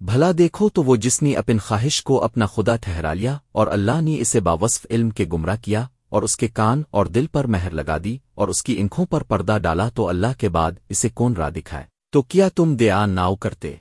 بھلا دیکھو تو وہ جس نے اپن خواہش کو اپنا خدا ٹھہرا لیا اور اللہ نے اسے باوصف علم کے گمراہ کیا اور اس کے کان اور دل پر مہر لگا دی اور اس کی انکھوں پر پردہ ڈالا تو اللہ کے بعد اسے کون راہ دکھائے؟ تو کیا تم دیا ناؤ کرتے؟